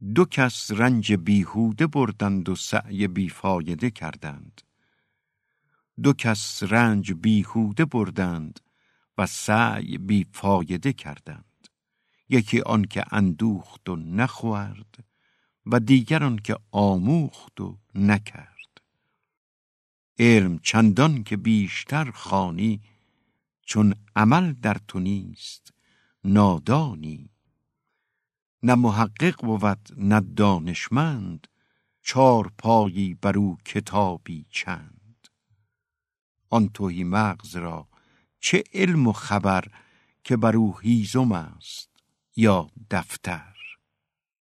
دو کس رنج بیهوده بردند و سعی بیفایده کردند. دو کس رنج بیهوده بردند و سعی بیفایده کردند. یکی آن که اندوخت و نخورد و دیگر آن که آموخت و نکرد. علم چندان که بیشتر خانی چون عمل در تو نیست نادانی نه محقق بود نه دانشمند چار پایی بر او کتابی چند. آن توهی مغز را چه علم و خبر که بر او هیزم است یا دفتر؟